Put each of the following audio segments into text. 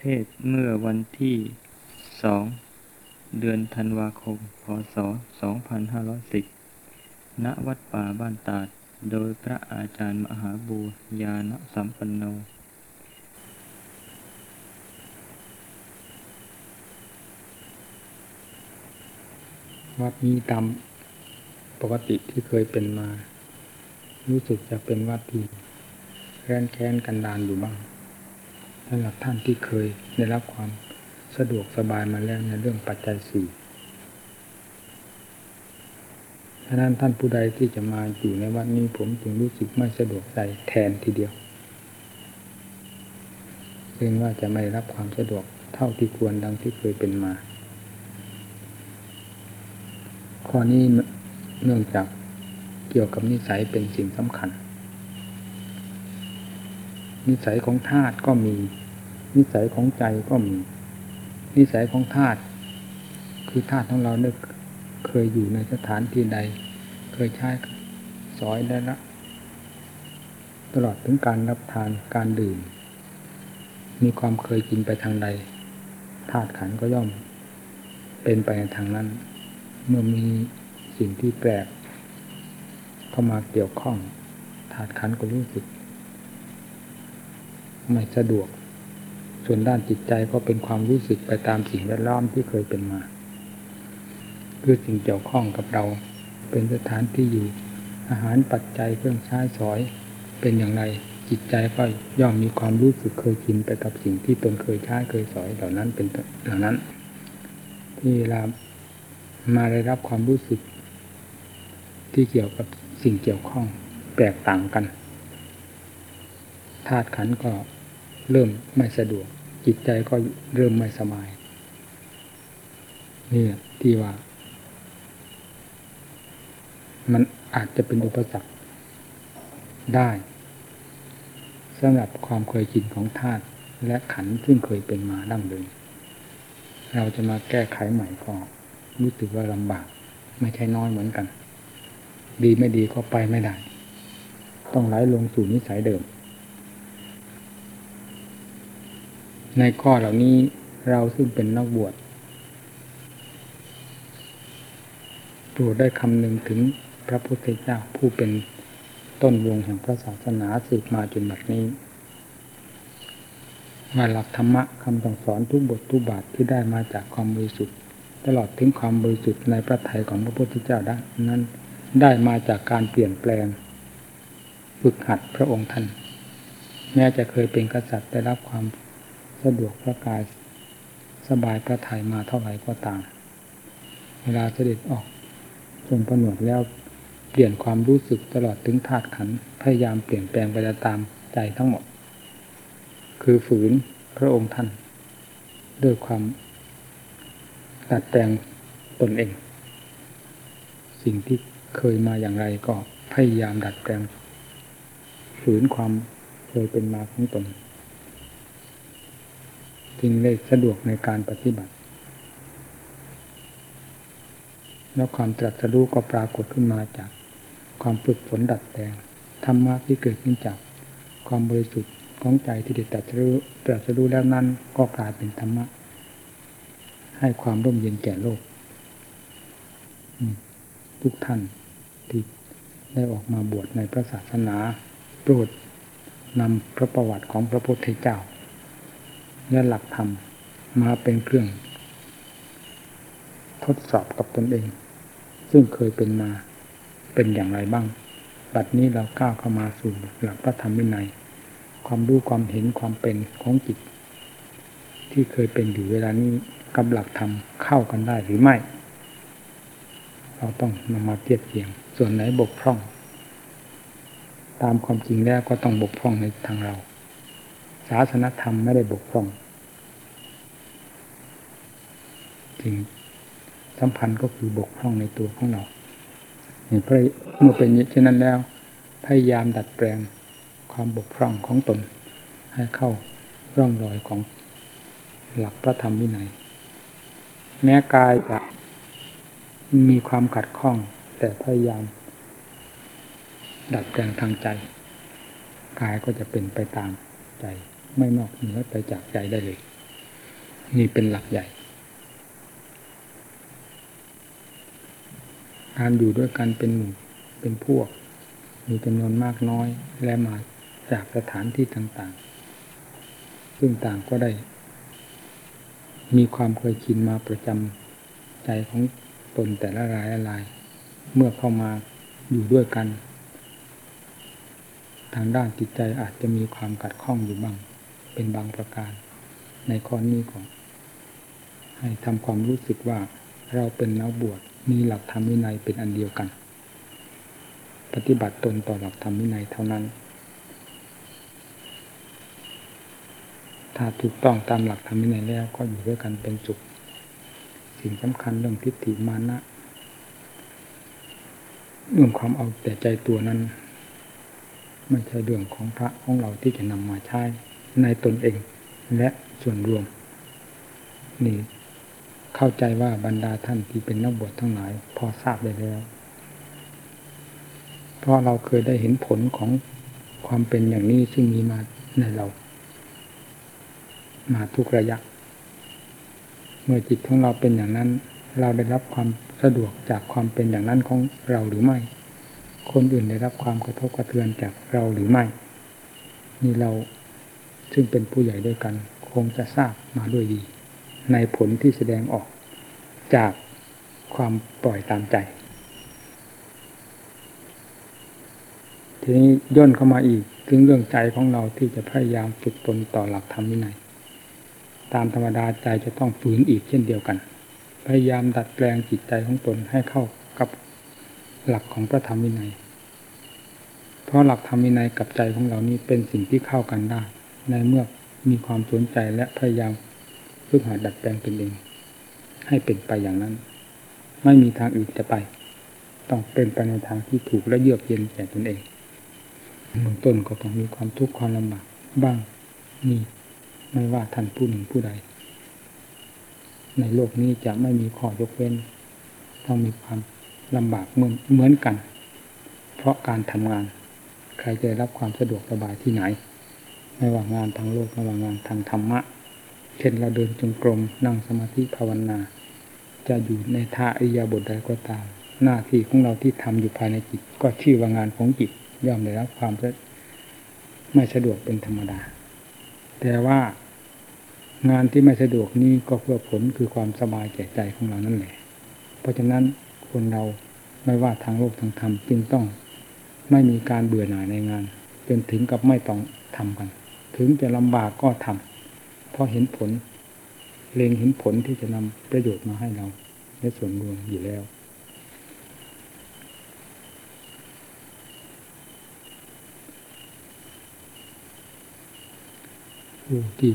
เทศเมื่อวันที่สองเดือนธันวาคม พศ 2510 ณ วัดป่าบ้านตาด โดยพระอาจารย์มหาบูญาณสัมปันโน วัดนี้ตามปกติที่เคยเป็นมา รู้สึกจะเป็นวัดที่แค้นแค้นกันดานอยู่บ้าง สำหรับท่านที่เคยได้รับความสะดวกสบายมาแล้วในเรื่องปัจจัยสี่ฉะนั้นท่านผู้ใดที่จะมาอยู่ในวัดนี้ผมจึงรู้สึกไม่สะดวกใจแทนทีเดียวเรียกว่าจะไม่รับความสะดวกเท่าที่ควรดังที่เคยเป็นมา ข้อนี้เนื่องจากเกี่ยวกับนิสัยเป็นสิ่งสำคัญ นิสัยของธาตุก็มี นิสัยของใจก็มี นิสัยของธาตุคือธาตุของเราเนี่ยเคยอยู่ในสถานที่ใด เคยใช้สอยได้ละตลอดถึงการรับทานการดื่ม มีความเคยกินไปทางใดธาตุขันธ์ก็ย่อม เป็นไปในทางนั้น เมื่อมีสิ่งที่แปลกเข้ามาเกี่ยวข้องธาตุขันธ์ก็รู้สึก ไม่สะดวก ส่วนด้านจิตใจก็เป็นความรู้สึกไปตามสิ่งแวดล้อมที่เคยเป็นมา คือสิ่งเกี่ยวข้องกับเรา เป็นสถานที่อยู่ อาหารปัจจัยเครื่องใช้สอย เป็นอย่างไรจิตใจก็ย่อมมีความรู้สึกเคยชินไปกับสิ่งที่ตนเคยใช้เคยสอยเหล่านั้นเป็นเหล่านั้น ที่เวลามาได้รับความรู้สึก ที่เกี่ยวกับสิ่งเกี่ยวข้องแตกต่างกันธาตุขันก็ เริ่มไม่สะดวก จิตใจก็เริ่มไม่สบายนี่ที่ว่า มันอาจจะเป็นอุปสรรคได้สำหรับความเคยชินของธาตุและขันซึ่งเคยเป็นมาดั้งเดิมเราจะมาแก้ไขใหม่ก็รู้สึกว่าลำบาก ไม่ใช่น้อยเหมือนกัน ดีไม่ดีก็ไปไม่ได้ ต้องไหลลงสู่นิสัยเดิม ในข้อเหล่านี้เราซึ่งเป็นนักบวชโปรดได้คำหนึ่งถึงพระพุทธเจ้าผู้เป็นต้นวงแห่งพระศาสนาสืบมาจนบัดนี้ว่าหลักธรรมะคำสั่งสอนทุกบททุกบาทที่ได้มาจากความบริสุทธิ์ตลอดถึงความบริสุทธิ์ในพระทัยของพระพุทธเจ้าได้นั้น ได้มาจากการเปลี่ยนแปลง ฝึกหัดพระองค์ท่าน แม้จะเคยเป็นกษัตริย์ได้รับความ สะดวกพระกายสบายพระทัยมาเท่าไหร่ก็ตาม เวลาเสด็จออกทรงผนวดแล้วเปลี่ยนความรู้สึกตลอดถึงธาตุขันพยายามเปลี่ยนแปลงไปตามใจทั้งหมด คือฝืนพระองค์ท่าน ด้วยความดัดแปลงตนเอง สิ่งที่เคยมาอย่างไรก็พยายามดัดแปลงฝืนความเคยเป็นมาของตน จึงได้สะดวกในการปฏิบัติ แล้วความตรัสรู้ก็ปรากฏขึ้นมาจาก ความฝึกฝนดัดแปลงธรรมะที่เกิดขึ้นจาก ความบริสุทธิ์ของใจที่ได้ตรัสรู้ตรัสรู้แล้วนั้นก็กลายเป็นธรรมะ ให้ความร่มเย็นแก่โลกทุกท่านที่ได้ออกมาบวชในพระศาสนา โปรดนำพระประวัติของพระพุทธเจ้า และหลักธรรมมาเป็นเครื่อง ทดสอบกับตนเอง ซึ่งเคยเป็นมาเป็นอย่างไรบ้าง บัดนี้เราก้าวเข้ามาสู่หลักพระธรรมวินัย ความรู้ความเห็นความเป็นของจิต ที่เคยเป็นอยู่เวลานี้กับหลักธรรมเข้ากันได้หรือไม่ เราต้องนำมาเทียบเทียง ส่วนไหนบกพร่อง ตามความจริงแล้วก็ต้องบกพร่องในทางเรา ศาสนธรรมไม่ได้บกพร่องจริงสัมพันธ์ก็คือบกพร่องในตัวของเราเมื่อเป็นเช่นนั้นแล้ว พยายามดัดแปลงความบกพร่องของตน ให้เข้าร่องรอยของหลักพระธรรมวินัย แม้กายจะมีความขัดข้อง แต่พยายาม ดัดแปลงทางใจ กายก็จะเป็นไปตามใจ ไม่นอกเหนือไปจากใจได้เลย นี่เป็นหลักใหญ่ การอยู่ด้วยกันเป็นหมู่เป็นพวก มีจำนวนมากน้อย และมาจากสถานที่ต่างๆ ซึ่งต่างก็ได้ มีความเคยชินมาประจำใจของตนแต่ละรายละราย เมื่อเข้ามาอยู่ด้วยกัน ทางด้านจิตใจอาจจะมีความกัดข้องอยู่บ้าง เป็นบางประการ ในข้อนี้ก่อนให้ทำความรู้สึกว่าเราเป็นนักบวชมีหลักธรรมวินัยเป็นอันเดียวกัน ปฏิบัติตนต่อหลักธรรมวินัยเท่านั้น ถ้าถูกต้องตามหลักธรรมวินัยแล้วก็อยู่ด้วยกันเป็นสุขสิ่งสำคัญเรื่องทิฏฐิมานะเรื่องความเอาแต่ใจตัวนั้นไม่ใช่เรื่องของพระของเราที่จะนำมาใช้ ในตนเอง และส่วนรวม นี่ เข้าใจว่าบรรดาท่านที่เป็นนักบวชทั้งหลาย พอทราบได้แล้ว เพราะเราเคยได้เห็นผลของความเป็นอย่างนี้ซึ่งมีมาในเรา มาทุกระยะ เมื่อจิตของเราเป็นอย่างนั้น เราได้รับความสะดวกจากความเป็นอย่างนั้นของเราหรือไม่ คนอื่นได้รับความกระทบกระเทือนจากเราหรือไม่ นี่เรา ซึ่งเป็นผู้ใหญ่ด้วยกัน คงจะทราบมาด้วยดี ในผลที่แสดงออกจากความปล่อยตามใจ ทีนี้ย่นเข้ามาอีกถึงเรื่องใจของเราที่จะพยายามฝึกตนต่อหลักธรรมวินัยตามธรรมดาใจจะต้องฝืนอีกเช่นเดียวกัน พยายามดัดแปลงจิตใจของตนให้เข้ากับหลักของพระธรรมวินัย เพราะหลักธรรมวินัยกับใจของเรานี้เป็นสิ่งที่เข้ากันได้ ในเมื่อมีความสนใจและพยายามฝึกหาดัดแปลงตนเอง ให้เป็นไปอย่างนั้น ไม่มีทางอื่นจะไป ต้องเป็นไปในทางที่ถูกและเยือกเย็นแก่ตนเองเบื้องต้นก็ต้องมีความทุกข์ความลำบากบ้างนี่ไม่ว่าท่านผู้หนึ่งผู้ใด ในโลกนี้จะไม่มีข้อยกเว้น ต้องมีความลำบากเหมือนเหมือนกัน เพราะการทำงาน ใครจะรับความสะดวกสบายที่ไหน ไม่ว่างานทางโลกไม่ว่างานทางธรรมะ เช่นเราเดินจงกรมนั่งสมาธิภาวนา จะอยู่ในท่าอิยาบทใดก็ตาม หน้าที่ของเราที่ทำอยู่ภายในจิต ก็ชื่อว่างานของจิตย่อมได้รับความไม่สะดวกเป็นธรรมดา แต่ว่างานที่ไม่สะดวกนี้ก็เพื่อผลคือความสบายแก่ใจของเรานั่นแหละ เพราะฉะนั้นคนเราไม่ว่าทางโลกทางธรรมจึงต้องไม่มีการเบื่อหน่ายในงาน จนถึงกับไม่ต้องทำกัน ถึงจะลำบากก็ทำเพราะเห็นผลเล็งเห็นผลที่จะนำประโยชน์มาให้เรา ในส่วนรวมอยู่แล้ว ผู้ที่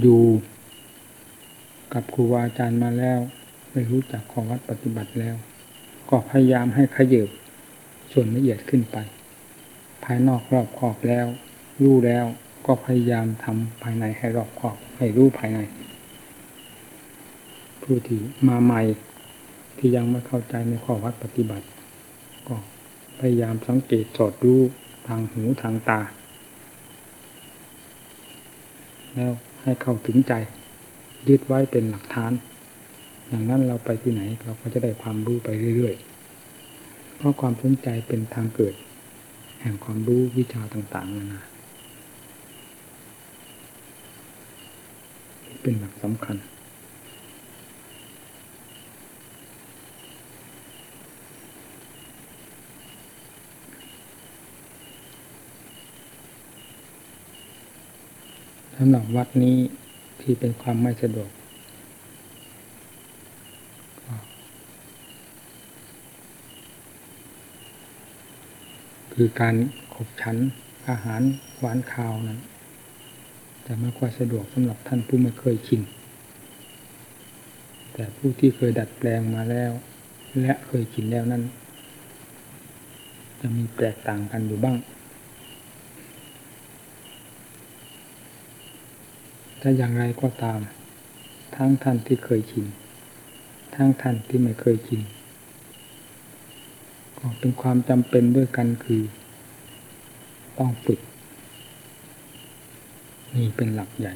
อยู่กับครูบาอาจารย์มาแล้วได้รู้จักข้อวัดปฏิบัติแล้ว ก็พยายามให้ขยืบส่วนละเอียดขึ้นไป ภายนอกรอบขอบแล้ว รู้แล้ว ก็พยายามทำภายในให้รอบขอบให้รู้ภายใน ผู้ที่มาใหม่ที่ยังไม่เข้าใจในข้อวัดปฏิบัติ ก็พยายามสังเกตสอดรู้ทางหูทางตา แล้วให้เข้าถึงใจยึดไว้เป็นหลักฐาน อย่างนั้นเราไปที่ไหนเราก็จะได้ความรู้ไปเรื่อยๆ เพราะความสนใจเป็นทางเกิด แห่งความรู้วิชาต่างๆนานา เป็นหลักสำคัญ สำหรับวัดนี้ที่เป็นความไม่สะดวกคือการขบฉันอาหารหวานข้าวนั้น จะไม่ค่อยสะดวกสำหรับท่านผู้ไม่เคยชินแต่ผู้ที่เคยดัดแปลงมาแล้ว และเคยกินแล้วนั้น จะมีแตกต่างกันอยู่บ้าง ถ้าอย่างไรก็ตาม ทั้งท่านที่เคยชิน ทั้งท่านที่ไม่เคยชินก็เป็นความจำเป็นด้วยกันคือ ต้องฝึก นี่เป็นหลักใหญ่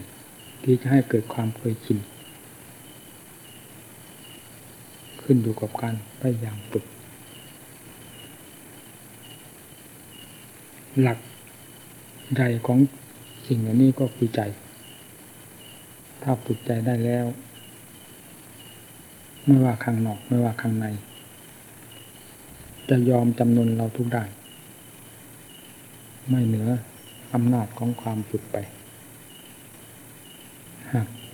ที่จะให้เกิดความเคยชิน ขึ้นอยู่กับการพยายามฝึก หลักใหญ่ของสิ่งเหล่านี้ก็คือใจ ถ้าฝึกใจได้แล้ว ไม่ว่าข้างนอกไม่ว่าข้างใน จะยอมจำนนเราทุกได้ ไม่เหนืออำนาจของความฝึกไป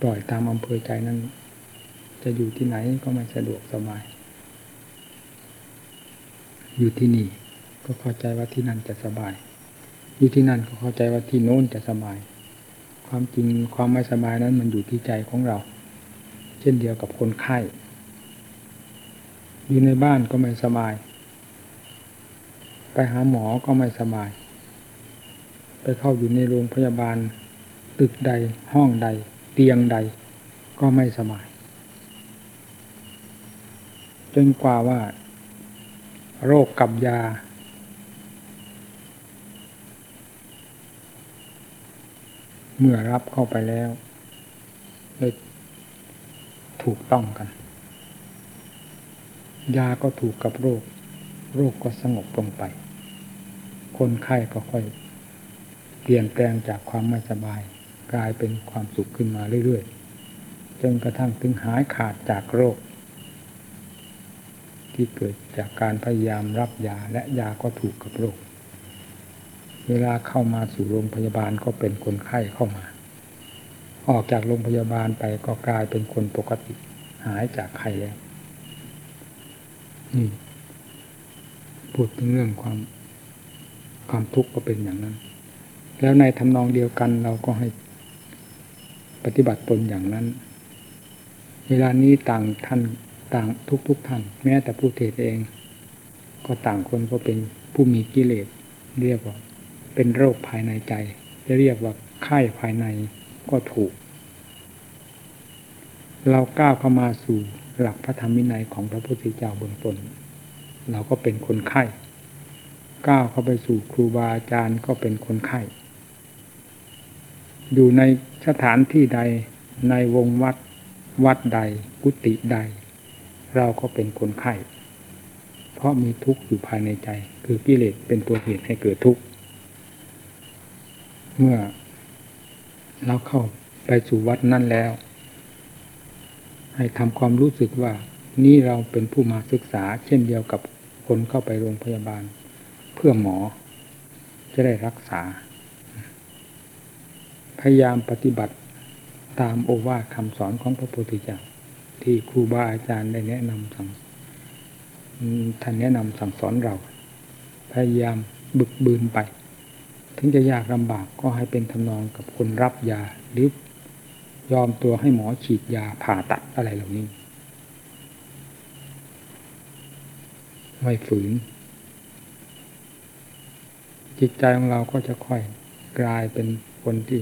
ปล่อยตามอำเภอใจนั้น จะอยู่ที่ไหนก็ไม่สะดวกสบาย อยู่ที่นี่ก็เข้าใจว่าที่นั่นจะสบาย อยู่ที่นั่นก็เข้าใจว่าที่โน้นจะสบาย ความจริงความไม่สบายนั้นมันอยู่ที่ใจของเรา เช่นเดียวกับคนไข้ อยู่ในบ้านก็ไม่สบาย ไปหาหมอก็ไม่สบาย ไปเข้าอยู่ในโรงพยาบาล ตึกใดห้องใด เตียงใดก็ไม่สบาย จนกว่าว่า โรคกับยา เมื่อรับเข้าไปแล้วเลยถูกต้องกัน ยาก็ถูกกับโรค โรคก็สงบลงไป คนไข้ก็ค่อย เปลี่ยนแปลงจากความไม่สบาย กลายเป็นความสุขขึ้นมาเรื่อยๆจนกระทั่งถึงหายขาดจากโรค ที่เกิดจากการพยายามรับยาและยาก็ถูกกับโรค เวลาเข้ามาสู่โรงพยาบาลก็เป็นคนไข้เข้ามา ออกจากโรงพยาบาลไปก็กลายเป็นคนปกติ หายจากไข้แล้วนี่พูดถึงเรื่องความความทุกข์ก็เป็นอย่างนั้น แล้วในทำนองเดียวกันเราก็ให้ ปฏิบัติตนอย่างนั้น เวลานี้ต่างท่านต่างทุกทุกท่าน แม้แต่ผู้เทศเอง ก็ต่างคนก็เป็นผู้มีกิเลสเรียกว่า เป็นโรคภายในใจ จะเรียกว่าไข้ภายในก็ถูก เราก้าวเข้ามาสู่หลักพระธรรมวินัยของพระพุทธเจ้าเบื้องต้นเราก็เป็นคนไข้ก้าวเข้าไปสู่ครูบาอาจารย์ก็เป็นคนไข้ อยู่ในสถานที่ใดในวงวัดวัดใดกุฏิใด เราก็เป็นคนไข้ เพราะมีทุกข์อยู่ภายในใจ คือกิเลสเป็นตัวเหตุให้เกิดทุกข์ เมื่อเราเข้าไปสู่วัดนั่นแล้ว ให้ทำความรู้สึกว่า นี่เราเป็นผู้มาศึกษา เช่นเดียวกับคนเข้าไปโรงพยาบาล เพื่อหมอจะได้รักษา พยายามปฏิบัติตามโอวาทคำสอนของพระโพธเจ้าที่ครูบาอาจารย์ได้แนะนำสั่งท่านแนะนำสั่งสอนเรา พยายามบึกบืนไป ถึงจะยากลำบากก็ให้เป็นทำนองกับคนรับยาหรือยอมตัวให้หมอฉีดยาผ่าตัดอะไรเหล่านี้ ไม่ฝืน จิตใจของเราก็จะค่อยกลายเป็นคนที่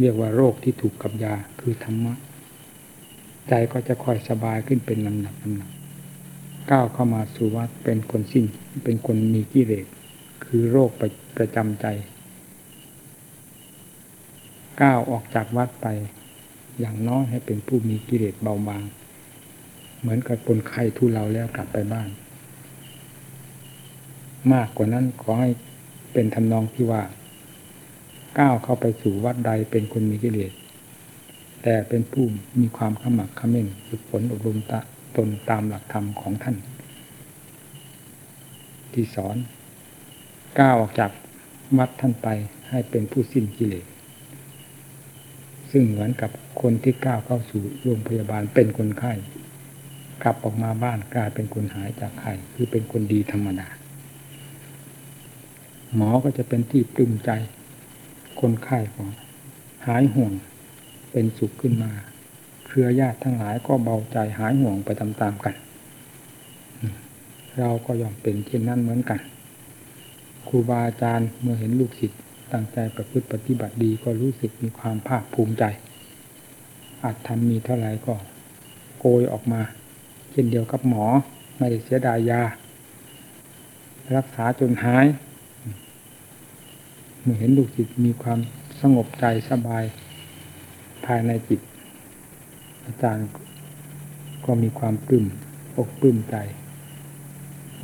เรียกว่าโรคที่ถูกกับยาคือธรรมะ ใจก็จะค่อยสบายขึ้นเป็นลำดับลำดับก้าวเข้ามาสู่วัดเป็นคนสิ้น เป็นคนมีกิเลสคือโรคประประจำใจ ก้าวออกจากวัดไป อย่างน้อยให้เป็นผู้มีกิเลสเบาบาง เหมือนกับคนไข้ทุเลาแล้วกลับไปบ้าน มากกว่านั้นขอให้เป็นทำนองที่ว่า ก้าวเข้าไปสู่วัดใดเป็นคนมีกิเลสแต่เป็นผู้มีความขมักขม้นฝึกฝนอบรมตะตนตามหลักธรรมของท่าน ที่สอนก้าวออกจากวัดท่านไปให้เป็นผู้สิ้นกิเลสซึ่งเหมือนกับคนที่ก้าวเข้าสู่โรงพยาบาลเป็นคนไข้กลับออกมาบ้านกลายเป็นคนหายจากไข้คือเป็นคนดีธรรมดาหมอก็จะเป็นที่ปลื้มใจ คนไข้ก็หายห่วงเป็นสุขขึ้นมา เครือญาติทั้งหลายก็เบาใจหายห่วงไปตามๆกัน เราก็ยอมเป็นเช่นนั้นเหมือนกันครูบาอาจารย์เมื่อเห็นลูกศิษย์ตั้งใจประพฤติปฏิบัติดีก็รู้สึกมีความภาคภูมิใจ อาจทำมีเท่าไหร่ก็โกยออกมา เช่นเดียวกับหมอไม่ได้เสียดายยา รักษาจนหาย เมื่อเห็นลูกศิษย์มีความสงบใจสบายภายในจิต อาจารย์ก็มีความปลื้มอกปลื้มใจ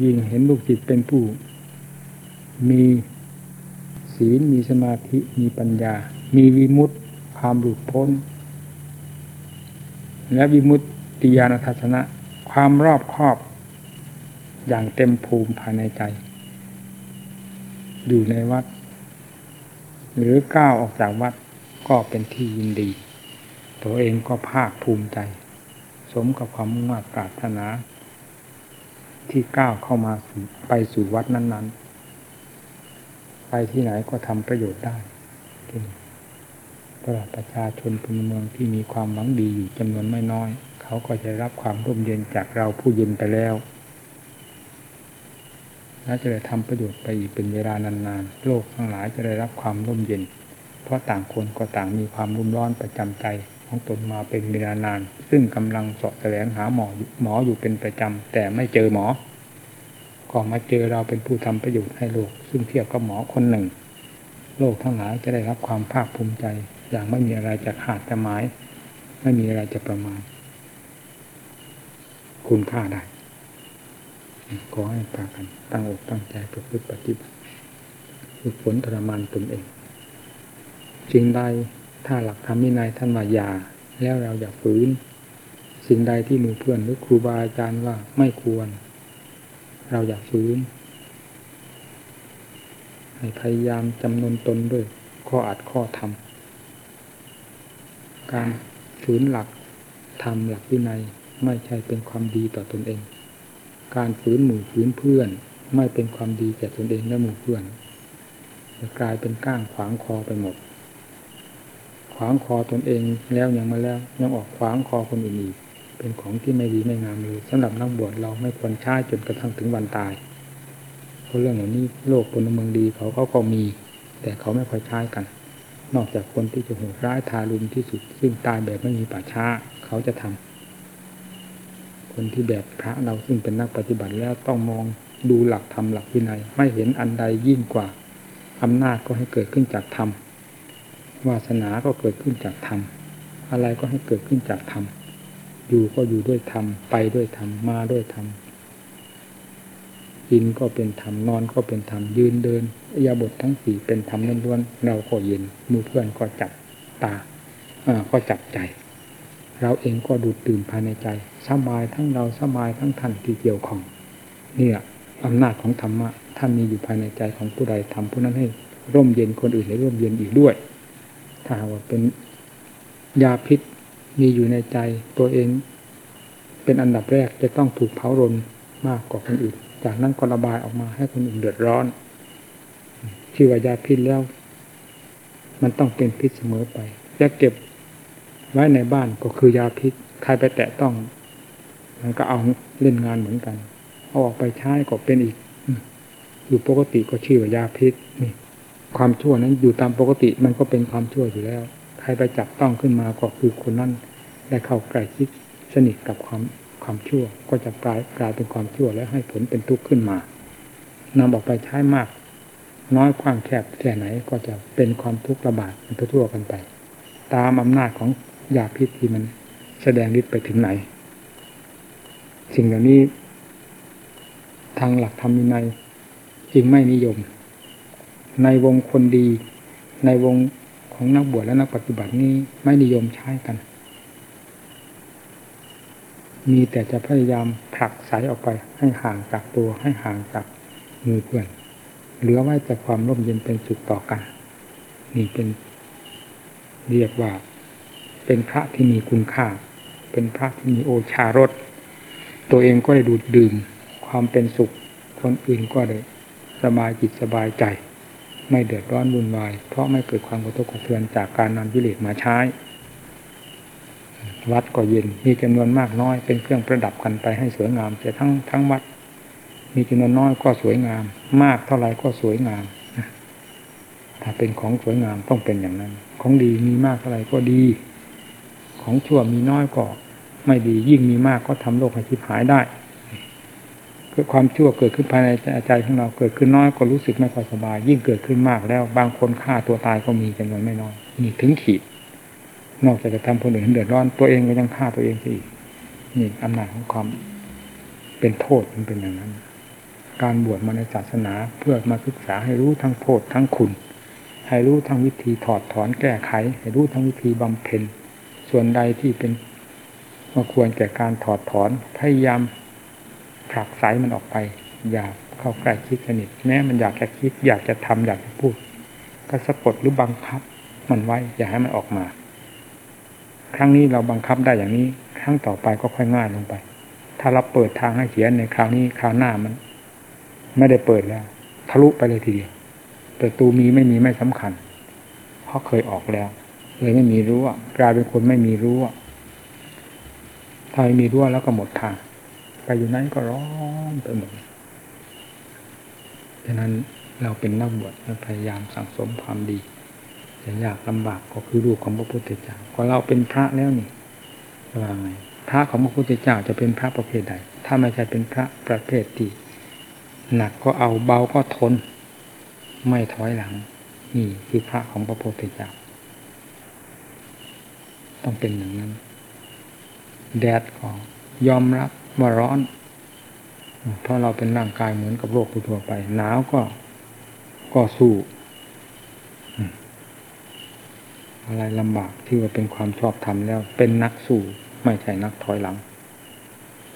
ยิ่งเห็นลูกจิตเป็นผู้ มีศีลมีสมาธิมีปัญญา มีวิมุตติความหลุดพ้น และวิมุตติญาณทัศนะ ความรอบคอบ อย่างเต็มภูมิภายในใจ อยู่ในวัด หรือก้าวออกจากวัดก็เป็นที่ยินดี ตัวเองก็ภาคภูมิใจ สมกับความมุ่งมั่นปรารถนา ที่ก้าวเข้ามาไปสู่วัดนั้น ๆ ไปที่ไหนก็ทำประโยชน์ได้ตลอดประชาชนพลเมืองที่มีความหวังดีอยู่จำนวนไม่น้อย เขาก็จะรับความร่มเย็นจากเราผู้เย็นไปแล้ว และจะได้ทำประโยชน์ไปอีกเป็นเวลานานๆ โลกทั้งหลายจะได้รับความร่มเย็น เพราะต่างคนก็ต่างมีความรุ่มร้อนประจำใจของตนมาเป็นเวลานาน ซึ่งกำลังสาะแสวงหาหมอหมออยู่เป็นประจำแต่ไม่เจอหมอ ก็มาเจอเราเป็นผู้ทำประโยชน์ให้โลก ซึ่งเทียบกับหมอคนหนึ่ง โลกทั้งหลายจะได้รับความภาคภูมิใจ อย่างไม่มีอะไรจะขาดจะหมาย ไม่มีอะไรจะประมาณ คุณค่าได้ ขอให้พากัน ตั้งอกตั้งใจประพฤติปฏิบัติฝึกฝนทรมานตนเองสิ่งใดถ้าหลักธรรมนินัยท่านว่าอย่า แล้วเราอย่าฝืน สิ่งใดที่มือเพื่อนหรือครูบาอาจารย์ว่าไม่ควร เราอย่าฝืน ให้พยายามจำนนตนด้วย ข้ออัดข้อทำการฝืนหลักทำหลักวินัยไม่ใช่เป็นความดีต่อตนเอง การฝืนหมู่ฝืนเพื่อน ไม่เป็นความดีแก่ตนเองและหมู่เพื่อนจะกลายเป็นก้างขวางคอไปหมด ขวางคอตนเองแล้วยังมาแล้วยังออกขวางคอคนอื่นอีกเป็นของที่ไม่ดีไม่งามเลยสำหรับนักบวชเราไม่ควรใช้จนกระทั่งถึงวันตายเพราะเรื่องเหล่านี้โลกพลเมืองดีเขาเขาก็มี แต่เขาไม่ค่อยใช้กัน นอกจากคนที่จะโหดร้ายทารุณที่สุด ซึ่งตายแบบไม่มีป่าช้าเขาจะทำ คนที่แบบพระเราซึ่งเป็นนักปฏิบัติแล้วต้องมองดูหลักธรรมหลักวินัยไม่เห็นอันใดยิ่งกว่าอำนาจก็ให้เกิดขึ้นจากธรรมวาสนาก็เกิดขึ้นจากธรรมอะไรก็ให้เกิดขึ้นจากธรรมอยู่ก็อยู่ด้วยธรรมไปด้วยธรรมมาด้วยธรรมกินก็เป็นธรรมนอนก็เป็นธรรมยืนเดินยาบททั้งสี่เป็นธรรมล้วนๆเราก็เย็นมือเพื่อนก็จับตาก็จับใจ เราเองก็ดูดตื่นภายในใจสบายทั้งเราสบายทั้งท่านที่เกี่ยวข้องเนี่ยอำนาจของธรรมะท่านมีอยู่ภายในใจของผู้ใดทำผู้นั้นให้ร่มเย็นคนอื่นให้ร่มเย็นอีกด้วย ถ้าว่าเป็นยาพิษมีอยู่ในใจตัวเอง เป็นอันดับแรกจะต้องถูกเผารนมากกว่าคนอื่น จากนั้นก็ระบายออกมาให้คนอื่นเดือดร้อนชื่อว่ายาพิษแล้ว มันต้องเป็นพิษเสมอไปจะเก็บ ไว้ในบ้านก็คือยาพิษใครไปแตะต้อง มันก็เอาเล่นงานเหมือนกันเอาออกไปใช้ก็เป็นอีก อยู่ปกติก็ชื่อว่ายาพิษนี่ ความชั่วนั้นอยู่ตามปกติมันก็เป็นความชั่วอยู่แล้ว ใครไปจับต้องขึ้นมาก็คือคนนั้นได้เข้าใกล้ชิดสนิทกับความความชั่ว ก็จะกลายกลายเป็นความชั่วและให้ผลเป็นทุกข์ขึ้นมานำออกไปใช้มาก น้อยความแคบแค่ไหนก็จะเป็นความทุกข์ระบาดมันทั่วกันไป ตามอำนาจของ ยาพิษที่มันแสดงฤทธิ์ไปถึงไหน สิ่งเหล่านี้ ทางหลักธรรมในจึงไม่นิยม ในวงคนดี ในวงของนักบวชและนักปฏิบัตินี้ไม่นิยมใช้กัน มีแต่จะพยายามผลักสายออกไปให้ห่างจากตัวให้ห่างจากมือเพื่อน เหลือไว้แต่ความร่มเย็นเป็นสุขต่อกัน นี่เป็นเรียกว่า เป็นพระที่มีคุณค่า เป็นพระที่มีโอชารสตัวเองก็ได้ดูดดื่มความเป็นสุข คนอื่นก็ได้สบายจิตสบายใจ ไม่เดือดร้อนวุ่นวาย เพราะไม่เกิดความกระทบกระเทือนจากการนำวิเลศมาใช้ วัดก็เย็นมีจำนวนมากน้อยเป็นเครื่องประดับกันไปให้สวยงามแต่ทั้งทั้งวัด มีจำนวนน้อยก็สวยงาม มากเท่าไรก็สวยงามถ้าเป็นของสวยงามต้องเป็นอย่างนั้น ของดีมีมากเท่าไรก็ดี ของชั่วมีน้อยก็ไม่ดี ยิ่งมีมากก็ทำโลกให้ชิบหายได้กิดความชั่วเกิดขึ้นภายในใจของเราเกิดขึ้นน้อยก็รู้สึกไม่ค่อยสบาย ยิ่งเกิดขึ้นมากแล้ว บางคนฆ่าตัวตายก็มีจำนวนไม่น้อยนี่ถึงขีด นอกจากจะทำคนอื่นให้เดือดร้อน ตัวเองก็ยังฆ่าตัวเองซะอีกนี่อำนาจของความเป็นโทษมันเป็นอย่างนั้น การบวชมาในศาสนาเพื่อมาศึกษาให้รู้ทั้งโทษทั้งคุณ ให้รู้ทั้งวิธีถอดถอนแก้ไข ให้รู้ทั้งวิธีบำเพ็ญ ส่วนใดที่เป็นมาควรแก่การถอดถอนพยายามผลักไสมันออกไป อยากเข้าใกล้คิดสนิทแม้มันอยากจะคิด อยากจะทำอยากจะพูด ก็สะกดหรือบังคับ มันไว้ อย่าให้มันออกมา ครั้งนี้เราบังคับได้อย่างนี้ ครั้งต่อไปก็ค่อยง่ายลงไป ถ้าเราเปิดทางให้เขียนในคราวนี้คราวหน้ามัน ไม่ได้เปิดแล้ว ทะลุไปเลยทีเดียวประตูมีไม่มีไม่สำคัญเพราะเคยออกแล้ว เลยไม่มีรู้กลายเป็นคนไม่มีรู้ถ้าไม่มีรู้แล้วก็หมดทาง ไปอยู่ไหนก็ร้อนไปหมดฉะนั้นเราเป็นนักบวชพยายามสั่งสมความดีจะยากลำบากก็คือรูปของพระพุทธเจ้าก็เราเป็นพระแล้วนี่ว่าไงพระของพระพุทธเจ้าจะเป็นพระประเภทใด ถ้าไม่ใช่เป็นพระประเภทที่หนักก็เอาเบาก็ทน ไม่ถอยหลัง นี่คือพระของพระพุทธเจ้า ต้องเป็นอย่างนั้น แดดก็ยอมรับว่าร้อน เพราะเราเป็นร่างกายเหมือนกับโลกทั่วไป หนาวก็ก็สู้ อะไรลำบากที่ว่าเป็นความชอบธรรมแล้ว เป็นนักสู้ไม่ใช่นักถอยหลัง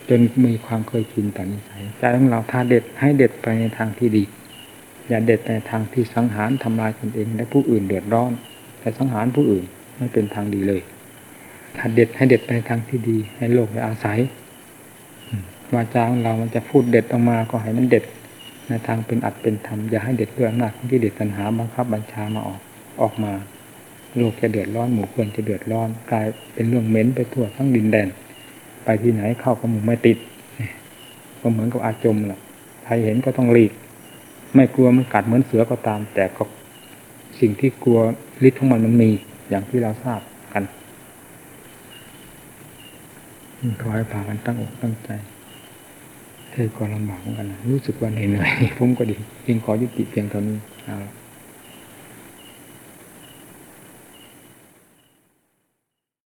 จนมีความเคยชินต่อนิสัยใจของเราถ้าเด็ดให้เด็ดไปในทางที่ดี อย่าเด็ดในทางที่สังหารทำลายตนเอง และผู้อื่นเดือดร้อนแต่สังหารผู้อื่นไม่เป็นทางดีเลย ถ้าเด็ดให้เด็ดไปในทางที่ดี ให้โลกได้อาศัยวาจาของเรามันจะพูดเด็ดออกมาก็ให้มันเด็ดในทางเป็นอัดเป็นธรรมอย่าให้เด็ดด้วยอำนาจที่เด็ดตัณหาบังคับบัญชามาออกออกมา โลกจะเดือดร้อนหมู่เพื่อนจะเดือดร้อนกลายเป็นเรื่องเหม็นไปทั่วทั้งดินแดน ไปที่ไหนเข้ากับหมู่ไม่ติดก็เหมือนกับอาจมแหละใครเห็นก็ต้องหลีก ไม่กลัวมันกัดเหมือนเสือก็ตาม แต่ก็สิ่งที่กลัวฤทธิ์ของมันมันมีอย่างที่เราทราบกัน ขอให้พากันตั้งอกตั้งใจเทศก็ลำบากเหมือนกัน รู้สึกว่าเหนื่อยผมก็ดีจึงขอยุติเพียงเท่านี้เอาละ